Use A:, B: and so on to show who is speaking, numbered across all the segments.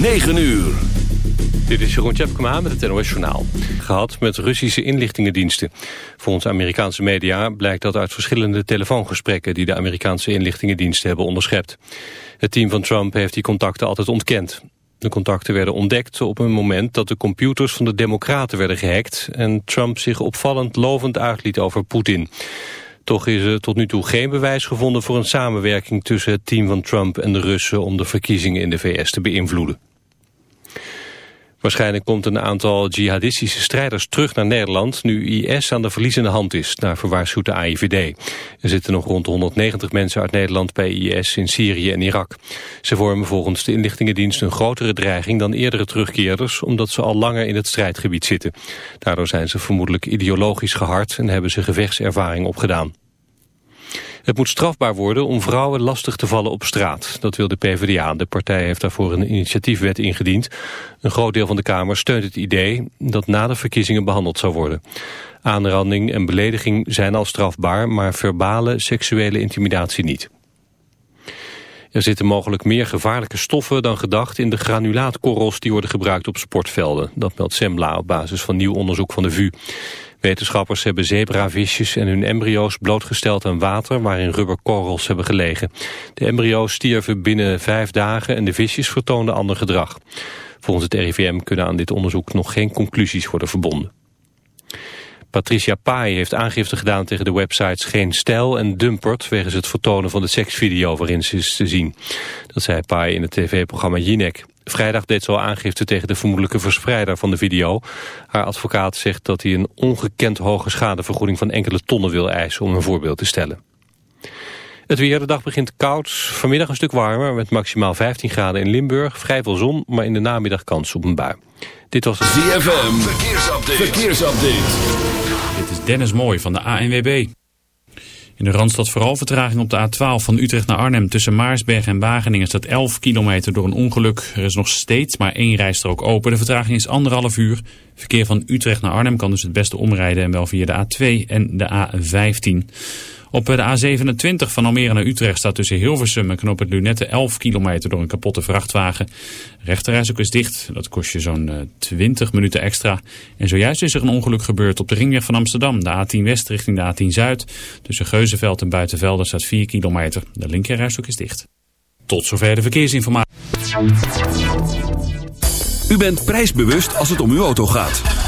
A: 9 uur.
B: Dit is Jeroen Tjepkema met het NOS Journaal. Gehad met Russische inlichtingendiensten. Volgens Amerikaanse media blijkt dat uit verschillende telefoongesprekken... die de Amerikaanse inlichtingendiensten hebben onderschept. Het team van Trump heeft die contacten altijd ontkend. De contacten werden ontdekt op een moment dat de computers van de democraten werden gehackt... en Trump zich opvallend lovend uitliet over Poetin. Toch is er tot nu toe geen bewijs gevonden voor een samenwerking tussen het team van Trump en de Russen om de verkiezingen in de VS te beïnvloeden. Waarschijnlijk komt een aantal jihadistische strijders terug naar Nederland... nu IS aan de verliezende hand is, naar verwaarschuwt de AIVD. Er zitten nog rond 190 mensen uit Nederland bij IS in Syrië en Irak. Ze vormen volgens de inlichtingendienst een grotere dreiging dan eerdere terugkeerders... omdat ze al langer in het strijdgebied zitten. Daardoor zijn ze vermoedelijk ideologisch gehard en hebben ze gevechtservaring opgedaan. Het moet strafbaar worden om vrouwen lastig te vallen op straat. Dat wil de PvdA. De partij heeft daarvoor een initiatiefwet ingediend. Een groot deel van de Kamer steunt het idee dat na de verkiezingen behandeld zou worden. Aanranding en belediging zijn al strafbaar, maar verbale seksuele intimidatie niet. Er zitten mogelijk meer gevaarlijke stoffen dan gedacht in de granulaatkorrels die worden gebruikt op sportvelden. Dat meldt Semla op basis van nieuw onderzoek van de VU. Wetenschappers hebben zebravisjes en hun embryo's blootgesteld aan water waarin rubberkorrels hebben gelegen. De embryo's stierven binnen vijf dagen en de visjes vertoonden ander gedrag. Volgens het RIVM kunnen aan dit onderzoek nog geen conclusies worden verbonden. Patricia Pai heeft aangifte gedaan tegen de websites Geen Stijl en Dumpert... wegens het vertonen van de seksvideo waarin ze is te zien. Dat zei Pai in het tv-programma Jinek. Vrijdag deed ze al aangifte tegen de vermoedelijke verspreider van de video. Haar advocaat zegt dat hij een ongekend hoge schadevergoeding van enkele tonnen wil eisen om een voorbeeld te stellen. Het weer, de dag begint koud, vanmiddag een stuk warmer met maximaal 15 graden in Limburg. Vrij veel zon, maar in de namiddag kans op een bui. Dit was het
A: ZFM, verkeersupdate. verkeersupdate.
C: Dit is Dennis Mooij van de ANWB. In de Randstad vooral vertraging op de A12 van Utrecht naar Arnhem. Tussen Maarsberg en Wageningen staat 11 kilometer door een ongeluk. Er is nog steeds maar één rijstrook open. De vertraging is anderhalf uur. Verkeer van Utrecht naar Arnhem kan dus het beste omrijden en wel via de A2 en de A15. Op de A27 van Almere naar Utrecht staat tussen Hilversum en Knoop het Lunette 11 kilometer door een kapotte vrachtwagen. Rechterreis ook is dicht. Dat kost je zo'n 20 eh, minuten extra. En zojuist is er een ongeluk gebeurd op de ringweg van Amsterdam. De A10 West richting de A10 Zuid. Tussen Geuzenveld en Buitenvelden staat 4 kilometer. De linkerreis ook is dicht. Tot zover de verkeersinformatie.
A: U bent prijsbewust als het om uw auto gaat.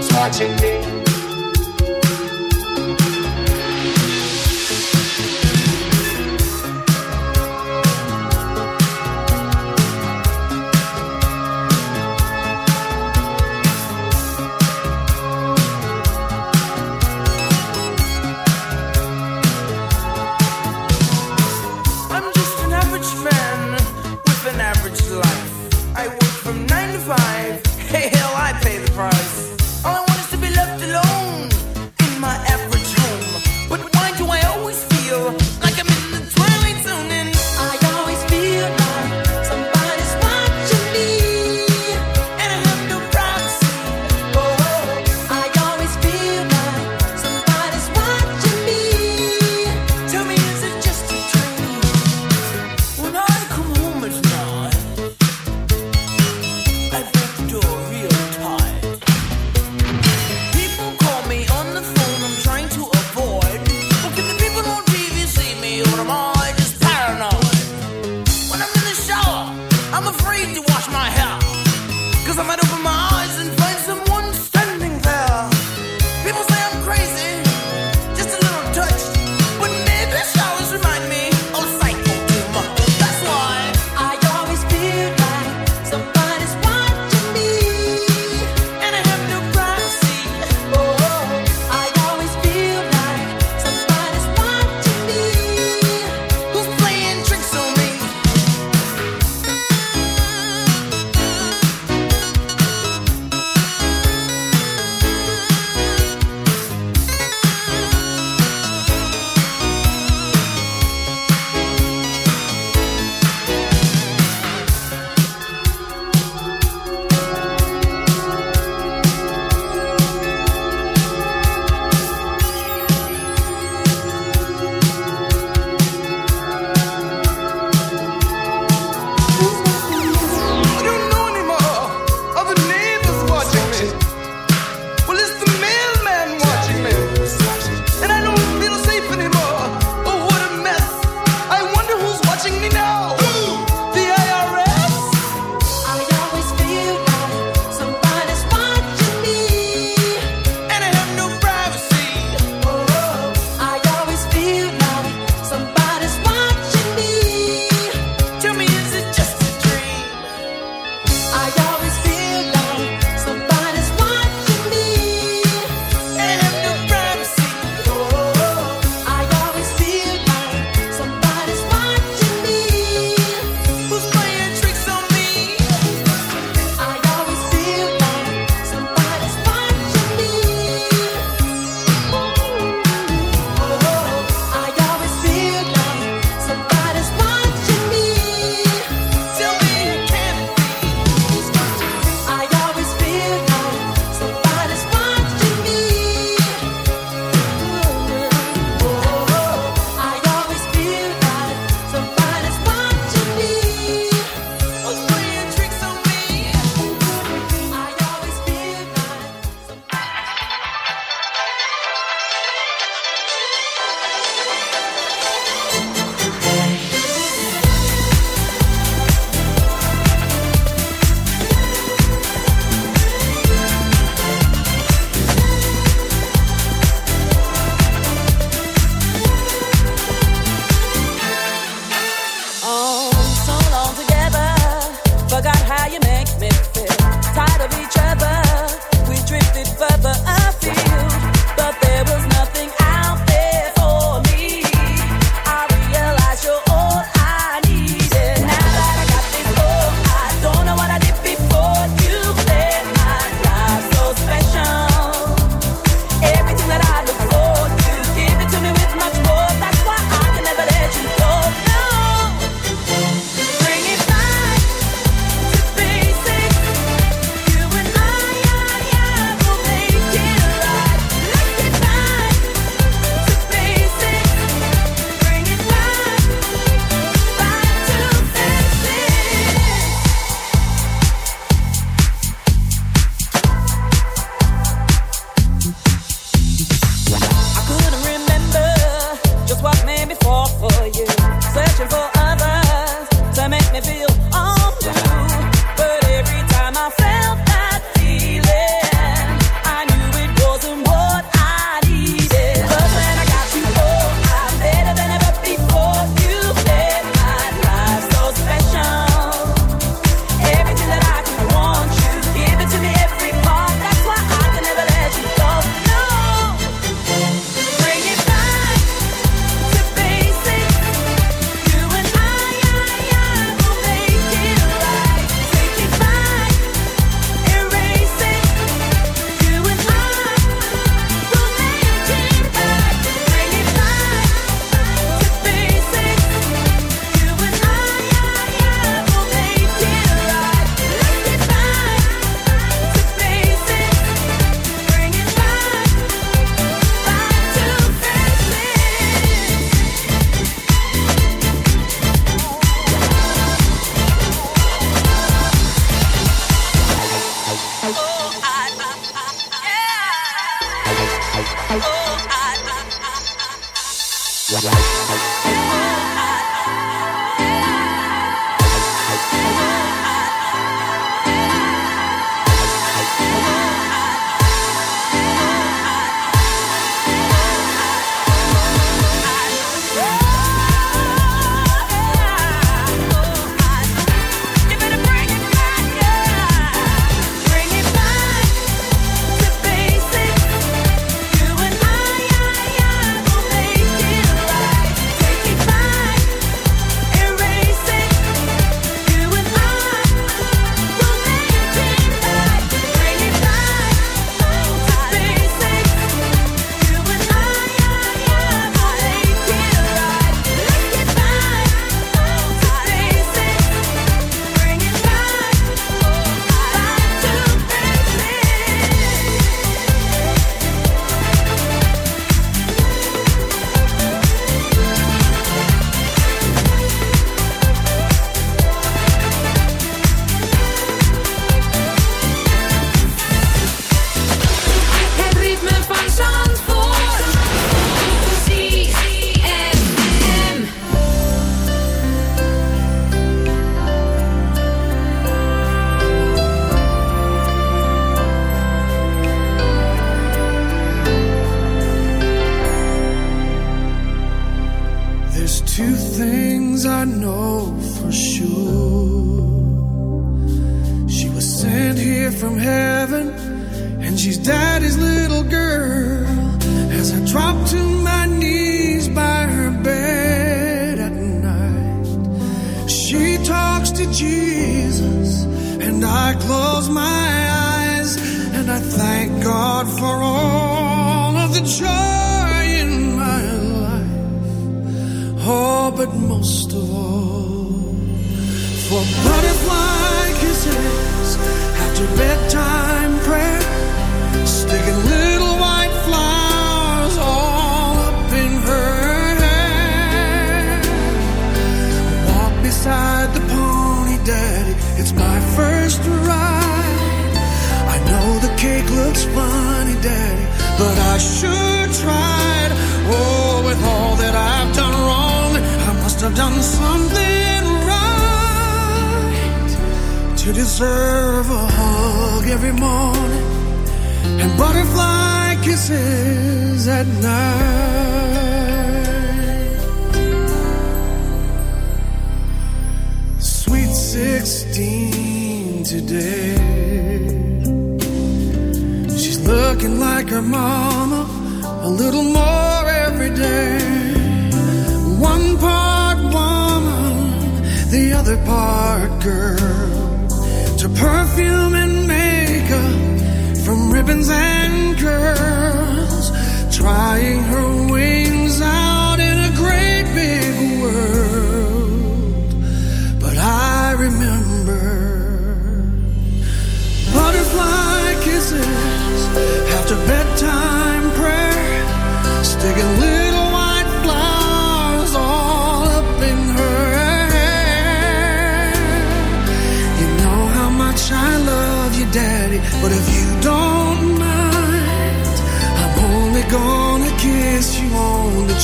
D: 抓紧
E: 你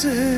F: Kisses.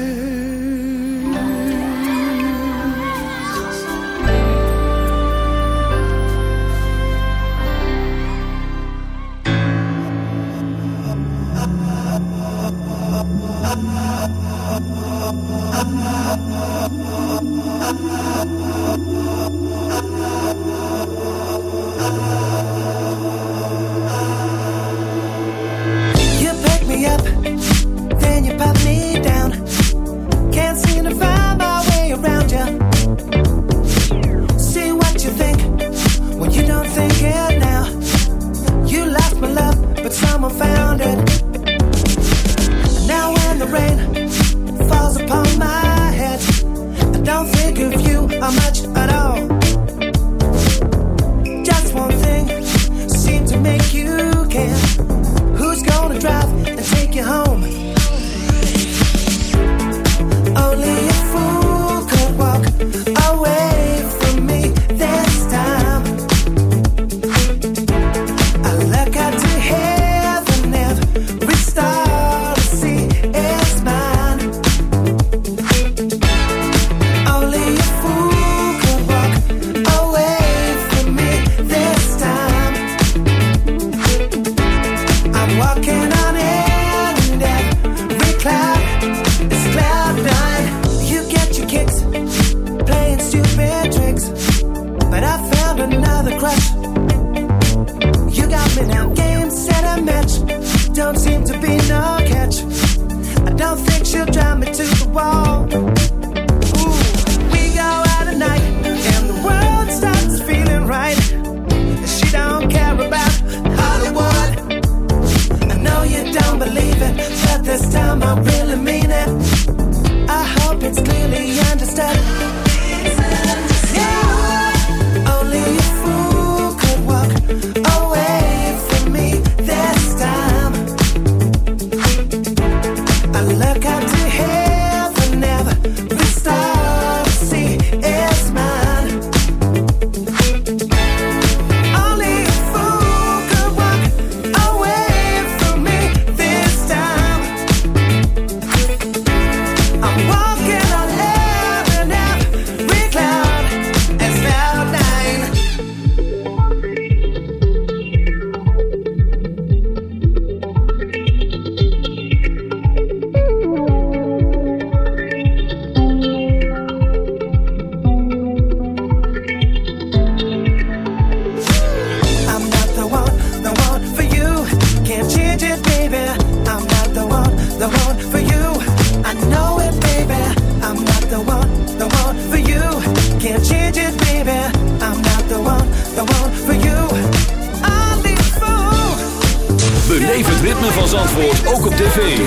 F: Zandvoort ook op tv.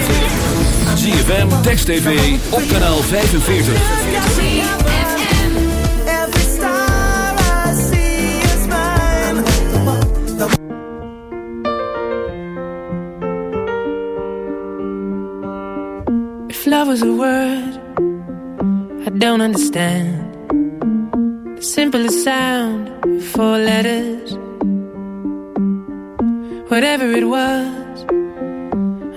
G: ZFM, Text TV, op kanaal 45.
H: If love was a word, I don't understand. The simplest sound, four letters. Whatever it was.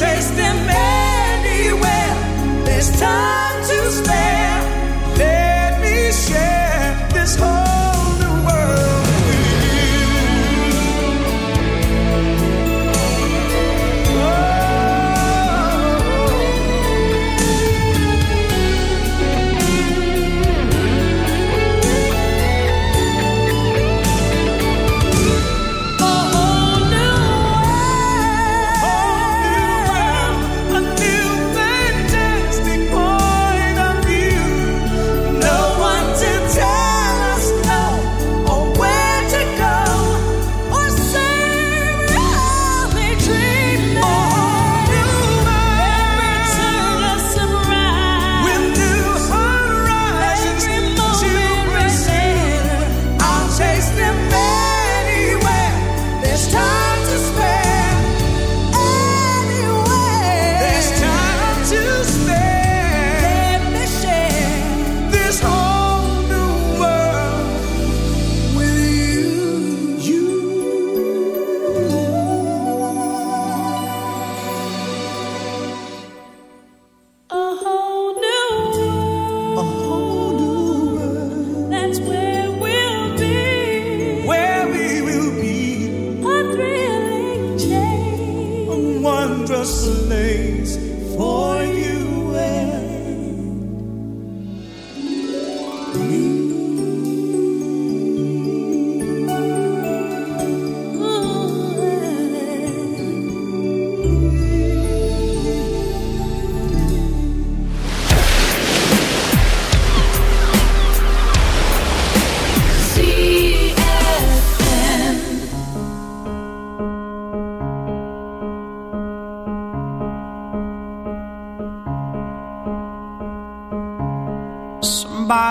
I: chase them anywhere. There's time to spare.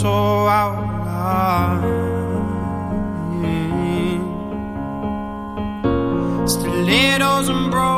I: so out of line. Stilettos and bros.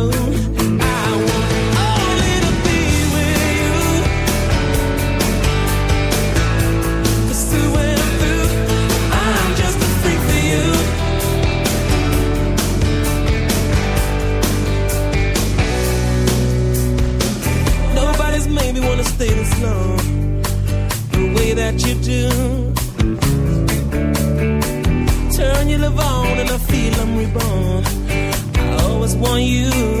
H: I always want you.